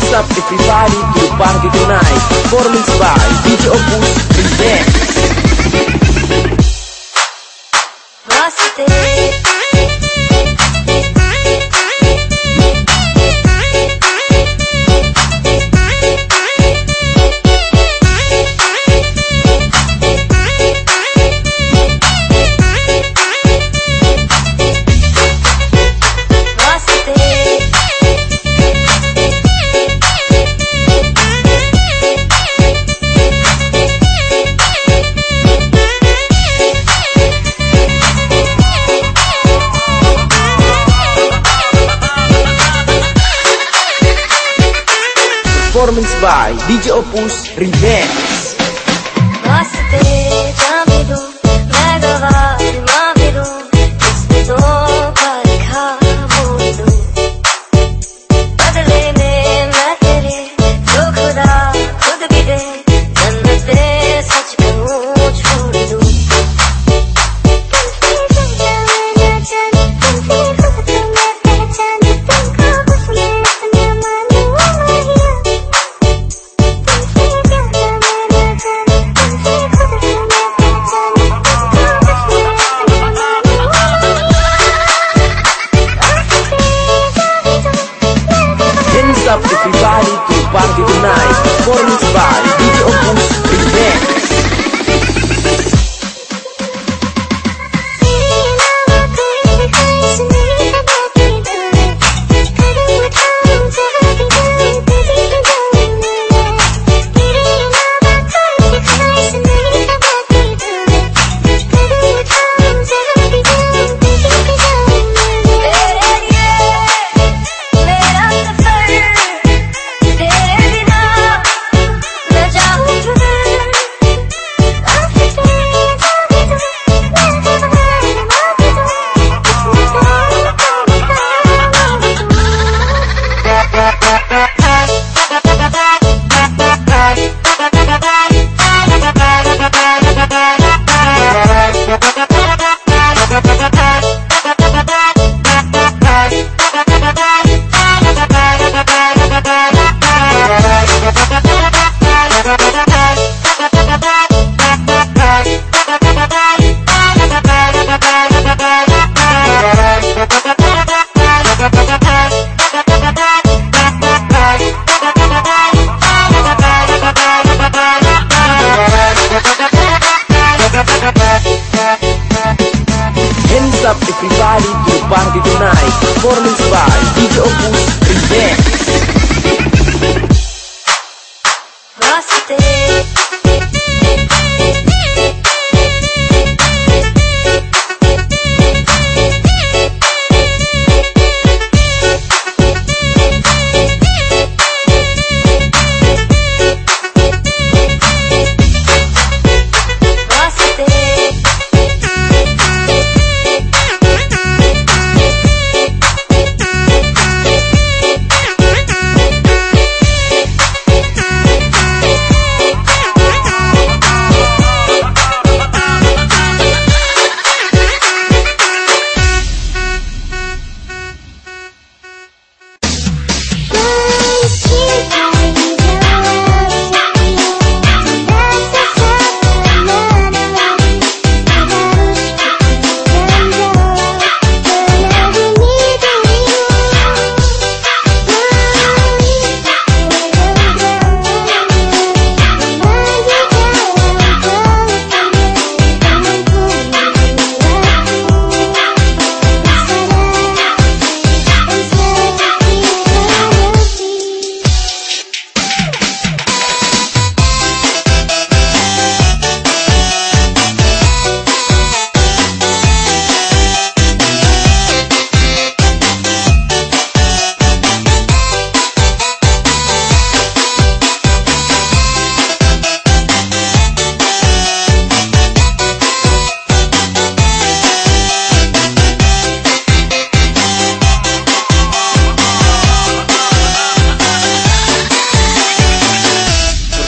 Stop! up everybody to the party tonight Performance by DJ Opus Present Lost it os Rivelli. stay.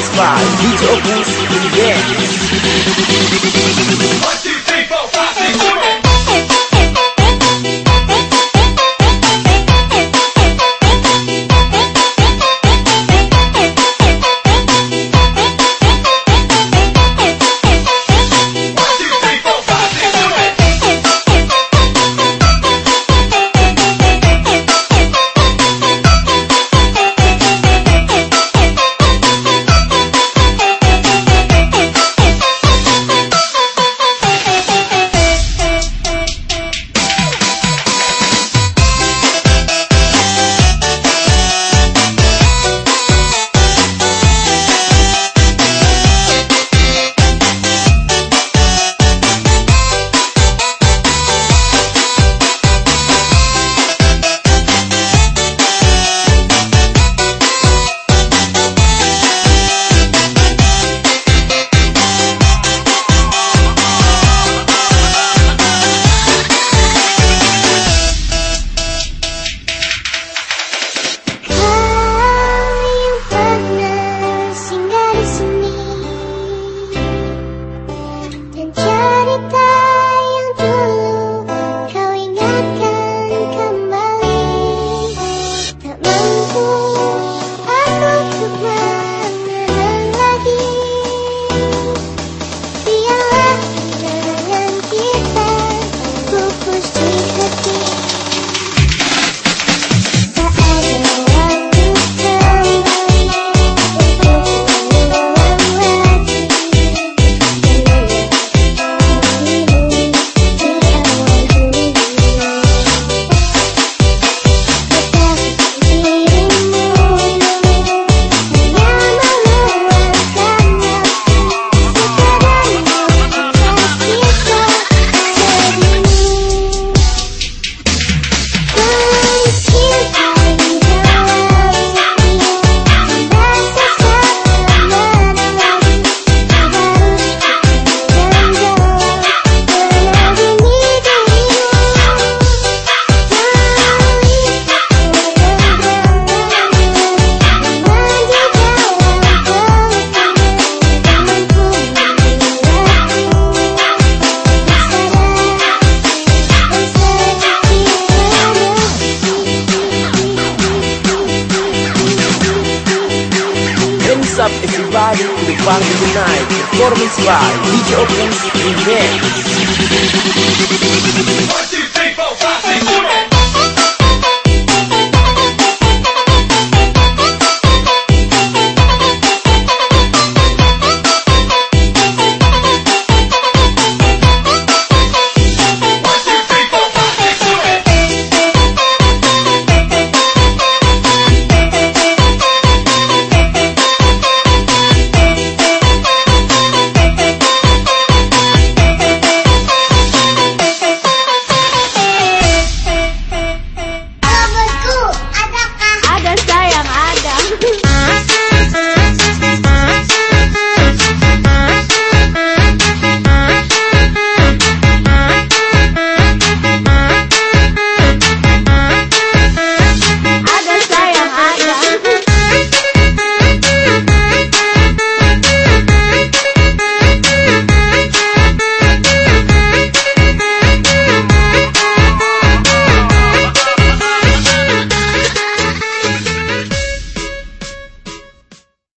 Squad, DJ Boost, yeah. up as ride to the bottom of the night. Performance by DJ Opus Remix. One, two, three, four, five, six, one.